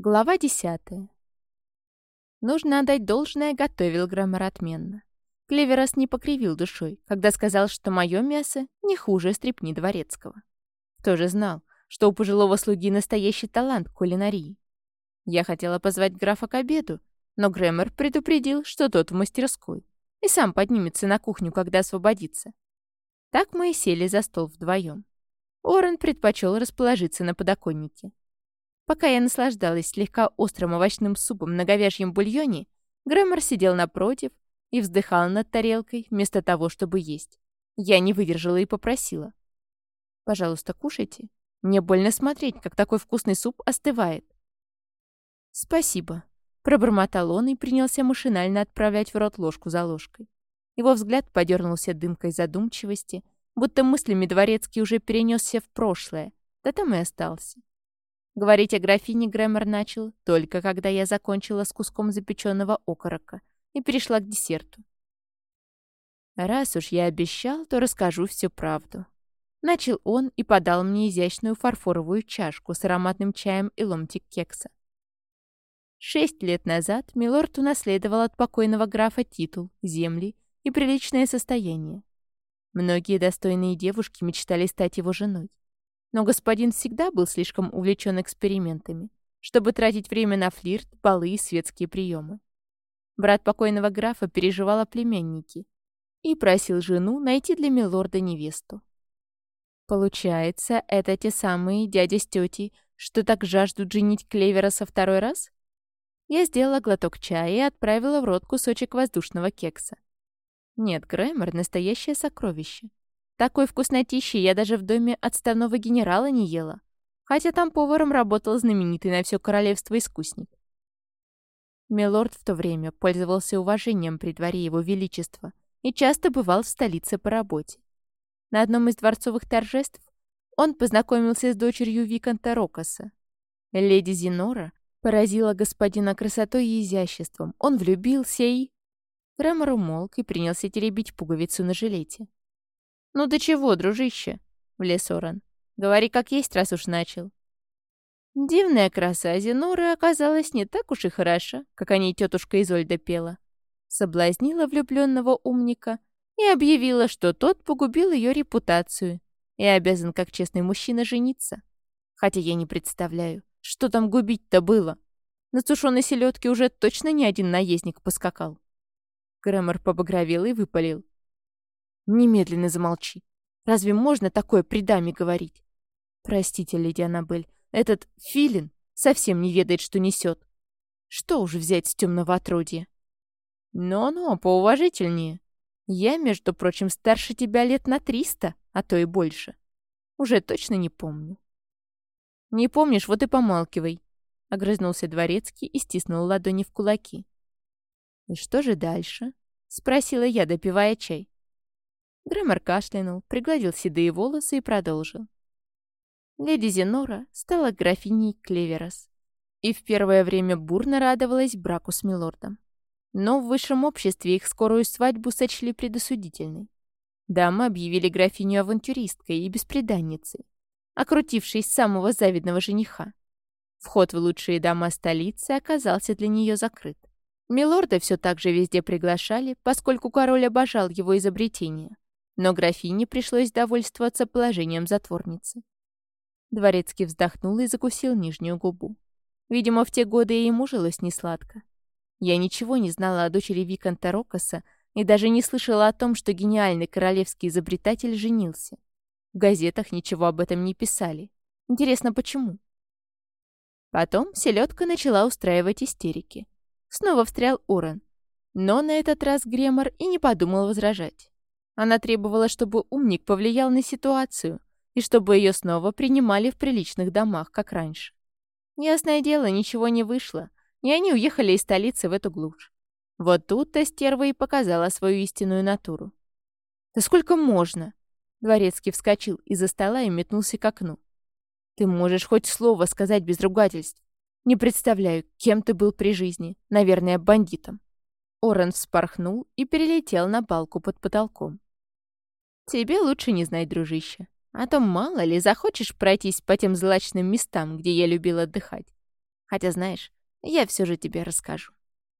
Глава десятая. Нужно отдать должное, готовил Граммар отменно. Клеверас не покривил душой, когда сказал, что мое мясо не хуже стрепни дворецкого. Тоже знал, что у пожилого слуги настоящий талант к кулинарии. Я хотела позвать графа к обеду, но Грэммер предупредил, что тот в мастерской, и сам поднимется на кухню, когда освободится. Так мы и сели за стол вдвоем. Орен предпочел расположиться на подоконнике. Пока я наслаждалась слегка острым овощным супом на говяжьем бульоне, Грэмор сидел напротив и вздыхал над тарелкой вместо того, чтобы есть. Я не выдержала и попросила. «Пожалуйста, кушайте. Мне больно смотреть, как такой вкусный суп остывает». «Спасибо», — пробормотал он и принялся машинально отправлять в рот ложку за ложкой. Его взгляд подернулся дымкой задумчивости, будто мыслями дворецкий уже перенесся в прошлое, да там и остался. Говорить о графине Грэмор начал только когда я закончила с куском запеченного окорока и перешла к десерту. «Раз уж я обещал, то расскажу всю правду». Начал он и подал мне изящную фарфоровую чашку с ароматным чаем и ломтик кекса. Шесть лет назад Милорд унаследовал от покойного графа титул, земли и приличное состояние. Многие достойные девушки мечтали стать его женой. Но господин всегда был слишком увлечен экспериментами, чтобы тратить время на флирт, балы и светские приемы. Брат покойного графа переживал о племяннике и просил жену найти для милорда невесту. Получается, это те самые дядя с тетей, что так жаждут женить Клевера со второй раз? Я сделала глоток чая и отправила в рот кусочек воздушного кекса. Нет, Грэмор — настоящее сокровище. Такой вкуснотищи я даже в доме отставного генерала не ела. Хотя там поваром работал знаменитый на все королевство искусник. Милорд в то время пользовался уважением при дворе его величества и часто бывал в столице по работе. На одном из дворцовых торжеств он познакомился с дочерью Виконта Рокоса. Леди Зинора поразила господина красотой и изяществом. Он влюбился и... Граммар умолк и принялся теребить пуговицу на жилете. «Ну до чего, дружище?» — влез Оран. «Говори как есть, раз уж начал». Дивная краса Зеноры оказалась не так уж и хороша, как о ней тетушка Изольда пела. Соблазнила влюбленного умника и объявила, что тот погубил ее репутацию и обязан, как честный мужчина, жениться. Хотя я не представляю, что там губить-то было. На сушеной селедке уже точно ни один наездник поскакал. Грэмор побагровел и выпалил. Немедленно замолчи. Разве можно такое при даме говорить? Простите, леди Аннабель, этот филин совсем не ведает, что несет. Что уже взять с темного отродья? Но-но, поуважительнее. Я, между прочим, старше тебя лет на триста, а то и больше. Уже точно не помню. Не помнишь, вот и помалкивай. Огрызнулся дворецкий и стиснул ладони в кулаки. «И что же дальше?» — спросила я, допивая чай. Грэмор кашлянул, пригладил седые волосы и продолжил. Леди Зенора стала графиней Клеверос и в первое время бурно радовалась браку с милордом. Но в высшем обществе их скорую свадьбу сочли предосудительной. Дамы объявили графиню авантюристкой и беспреданницей, окрутившей самого завидного жениха. Вход в лучшие дома столицы оказался для нее закрыт. Милорда все так же везде приглашали, поскольку король обожал его изобретение но графине пришлось довольствоваться положением затворницы. Дворецкий вздохнул и закусил нижнюю губу. Видимо, в те годы ему жилось несладко. Я ничего не знала о дочери Виконта Рокоса и даже не слышала о том, что гениальный королевский изобретатель женился. В газетах ничего об этом не писали. Интересно, почему? Потом селедка начала устраивать истерики. Снова встрял Уран. Но на этот раз Гремор и не подумал возражать. Она требовала, чтобы умник повлиял на ситуацию и чтобы ее снова принимали в приличных домах, как раньше. Ясное дело, ничего не вышло, и они уехали из столицы в эту глушь. Вот тут-то стерва и показала свою истинную натуру. «Да сколько можно?» Дворецкий вскочил из-за стола и метнулся к окну. «Ты можешь хоть слово сказать без ругательств. Не представляю, кем ты был при жизни. Наверное, бандитом». Орен вспорхнул и перелетел на балку под потолком. Тебе лучше не знать, дружище. А то мало ли захочешь пройтись по тем злачным местам, где я любил отдыхать. Хотя, знаешь, я все же тебе расскажу.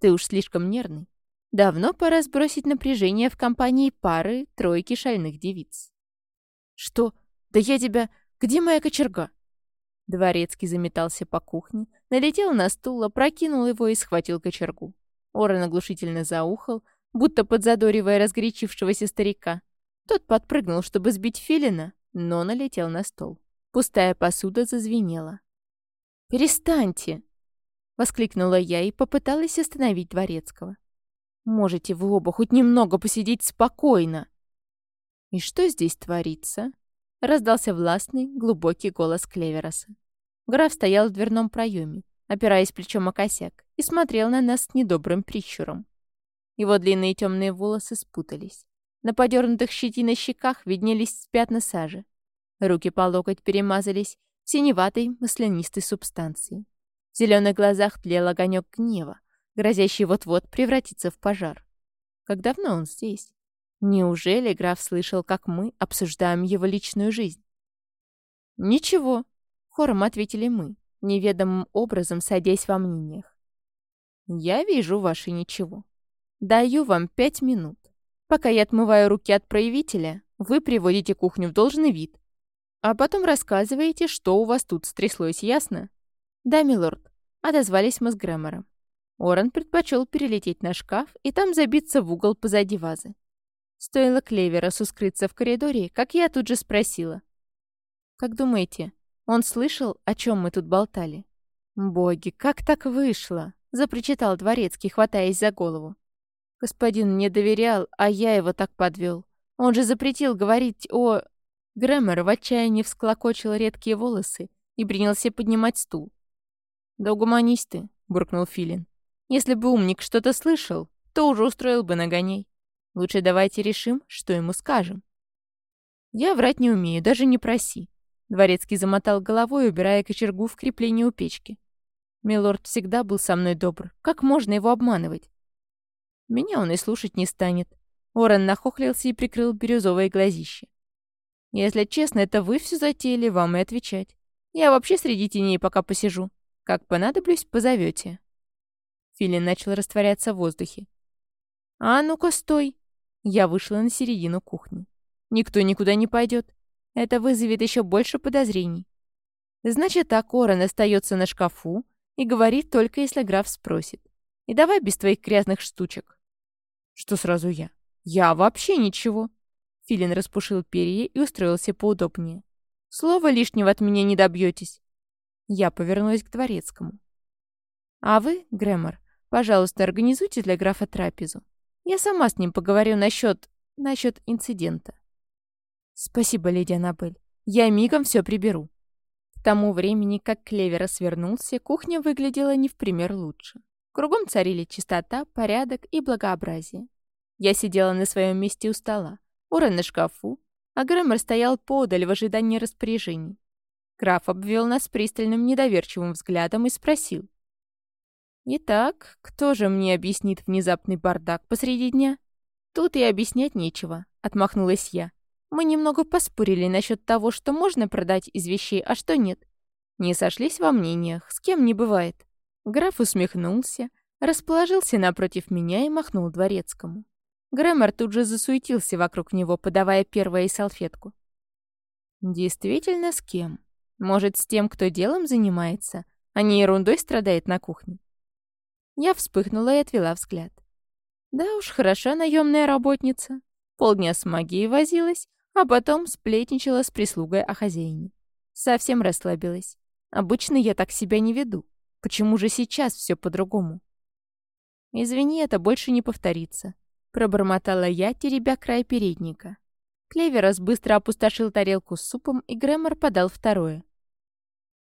Ты уж слишком нервный. Давно пора сбросить напряжение в компании пары тройки шальных девиц. Что? Да я тебя... Где моя кочерга? Дворецкий заметался по кухне, налетел на стул, опрокинул его и схватил кочергу. Орен оглушительно заухал, будто подзадоривая разгорячившегося старика. Тот подпрыгнул, чтобы сбить филина, но налетел на стол. Пустая посуда зазвенела. «Перестаньте!» — воскликнула я и попыталась остановить Дворецкого. «Можете вы оба хоть немного посидеть спокойно!» «И что здесь творится?» — раздался властный, глубокий голос Клевероса. Граф стоял в дверном проеме, опираясь плечом о косяк, и смотрел на нас с недобрым прищуром. Его длинные темные волосы спутались. На подернутых щетиной щеках виднелись пятна сажи. Руки по локоть перемазались синеватой маслянистой субстанцией. В зеленых глазах тлел огонек гнева, грозящий вот-вот превратиться в пожар. Как давно он здесь? Неужели граф слышал, как мы обсуждаем его личную жизнь? «Ничего», — хором ответили мы, неведомым образом садясь во мнениях. «Я вижу ваше ничего. Даю вам пять минут. Пока я отмываю руки от проявителя, вы приводите кухню в должный вид. А потом рассказываете, что у вас тут стряслось, ясно? Да, милорд. Отозвались мы с Грэмором. Оран предпочел перелететь на шкаф и там забиться в угол позади вазы. Стоило Клеверосу скрыться в коридоре, как я тут же спросила. «Как думаете, он слышал, о чем мы тут болтали?» «Боги, как так вышло?» — запричитал дворецкий, хватаясь за голову. Господин мне доверял, а я его так подвел. Он же запретил говорить о... Грэмер в отчаянии всклокочил редкие волосы и принялся поднимать стул. «Да угомонись ты», — буркнул Филин. «Если бы умник что-то слышал, то уже устроил бы нагоней. Лучше давайте решим, что ему скажем». «Я врать не умею, даже не проси». Дворецкий замотал головой, убирая кочергу в крепление у печки. «Милорд всегда был со мной добр. Как можно его обманывать? Меня он и слушать не станет. Орен нахохлился и прикрыл бирюзовое глазище. Если честно, это вы все затеяли, вам и отвечать. Я вообще среди теней пока посижу. Как понадоблюсь, позовете. Филин начал растворяться в воздухе. «А ну-ка, стой!» Я вышла на середину кухни. «Никто никуда не пойдет. Это вызовет еще больше подозрений. Значит, так Орен остается на шкафу и говорит только, если граф спросит. И давай без твоих грязных штучек. Что сразу я? Я вообще ничего. Филин распушил перья и устроился поудобнее. Слова лишнего от меня не добьетесь. Я повернулась к дворецкому. А вы, Грэмор, пожалуйста, организуйте для графа трапезу. Я сама с ним поговорю насчет... насчет инцидента. Спасибо, леди Аннабель. Я мигом все приберу. К тому времени, как Клевера свернулся, кухня выглядела не в пример лучше. Кругом царили чистота, порядок и благообразие. Я сидела на своем месте у стола, Урен на шкафу, а Грэмор стоял подаль в ожидании распоряжений. Граф обвел нас пристальным недоверчивым взглядом и спросил. «Итак, кто же мне объяснит внезапный бардак посреди дня?» «Тут и объяснять нечего», — отмахнулась я. «Мы немного поспорили насчет того, что можно продать из вещей, а что нет. Не сошлись во мнениях, с кем не бывает». Граф усмехнулся, расположился напротив меня и махнул дворецкому. Грэмор тут же засуетился вокруг него, подавая первое салфетку. «Действительно, с кем? Может, с тем, кто делом занимается, а не ерундой страдает на кухне?» Я вспыхнула и отвела взгляд. «Да уж, хороша наемная работница. Полдня с магией возилась, а потом сплетничала с прислугой о хозяине. Совсем расслабилась. Обычно я так себя не веду. Почему же сейчас все по-другому? «Извини, это больше не повторится», — пробормотала я, теребя край передника. Клеверос быстро опустошил тарелку с супом, и Грэмор подал второе.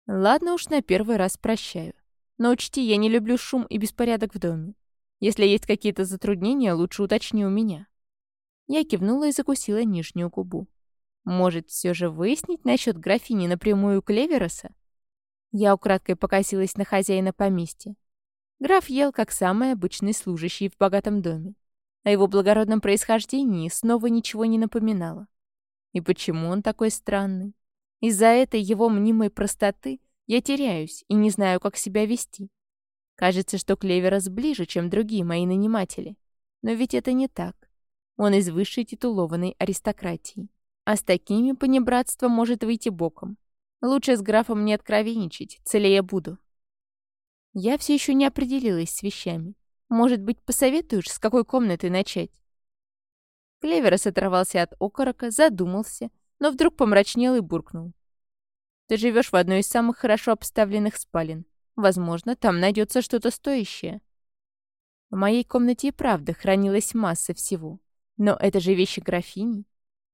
«Ладно уж, на первый раз прощаю. Но учти, я не люблю шум и беспорядок в доме. Если есть какие-то затруднения, лучше уточни у меня». Я кивнула и закусила нижнюю губу. «Может, все же выяснить насчет графини напрямую Клевероса?» Я украдкой покосилась на хозяина поместья. Граф ел, как самый обычный служащий в богатом доме. О его благородном происхождении снова ничего не напоминало. И почему он такой странный? Из-за этой его мнимой простоты Я теряюсь и не знаю, как себя вести. Кажется, что Клеверос ближе, чем другие мои наниматели. Но ведь это не так. Он из высшей титулованной аристократии. А с такими понебратство может выйти боком. Лучше с графом не откровенничать, целее буду. Я все еще не определилась с вещами. Может быть, посоветуешь, с какой комнаты начать? Клеверос оторвался от окорока, задумался, но вдруг помрачнел и буркнул. Ты живешь в одной из самых хорошо обставленных спален. Возможно, там найдется что-то стоящее. В моей комнате и правда хранилась масса всего. Но это же вещи графини.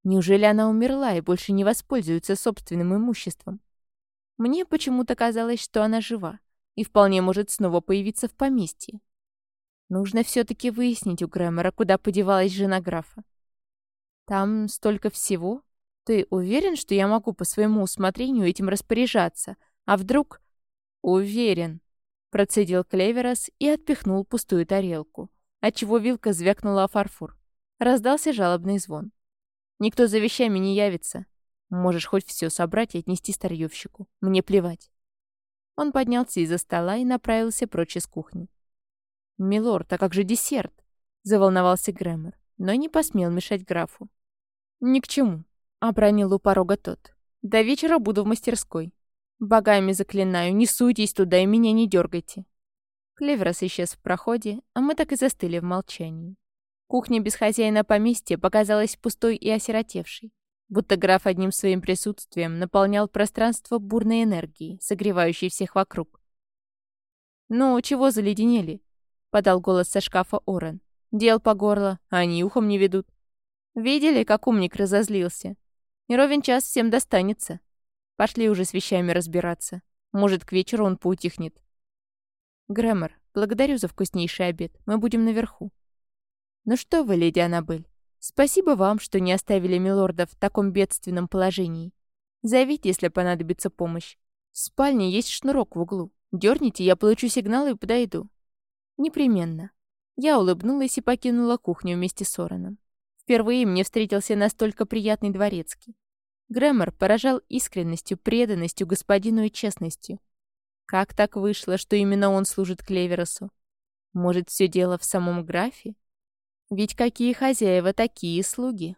Неужели она умерла и больше не воспользуется собственным имуществом? Мне почему-то казалось, что она жива и вполне может снова появиться в поместье. Нужно все-таки выяснить у Грэмора, куда подевалась жена графа. Там столько всего. Ты уверен, что я могу по своему усмотрению этим распоряжаться? А вдруг... Уверен. Процедил Клеверос и отпихнул пустую тарелку, отчего вилка звякнула о фарфор. Раздался жалобный звон. Никто за вещами не явится. Можешь хоть все собрать и отнести старьевщику. Мне плевать. Он поднялся из-за стола и направился прочь из кухни. «Милорд, а как же десерт?» — заволновался Грэмор, но не посмел мешать графу. «Ни к чему», — обронил у порога тот. «До вечера буду в мастерской. Богами заклинаю, не суйтесь туда и меня не дергайте». Клеверос исчез в проходе, а мы так и застыли в молчании. Кухня без хозяина поместья показалась пустой и осиротевшей будто граф одним своим присутствием наполнял пространство бурной энергией, согревающей всех вокруг. «Ну, чего заледенели?» — подал голос со шкафа Орен. «Дел по горло, а они ухом не ведут. Видели, как умник разозлился? Не ровен час всем достанется. Пошли уже с вещами разбираться. Может, к вечеру он поутихнет». «Грэмор, благодарю за вкуснейший обед. Мы будем наверху». «Ну что вы, леди Аннабель, Спасибо вам, что не оставили милорда в таком бедственном положении. Зовите, если понадобится помощь. В спальне есть шнурок в углу. Дерните, я получу сигнал и подойду. Непременно. Я улыбнулась и покинула кухню вместе с Ороном. Впервые мне встретился настолько приятный дворецкий. Грэмор поражал искренностью, преданностью господину и честностью. Как так вышло, что именно он служит Клеверосу? Может, все дело в самом графе? Ведь какие хозяева, такие слуги.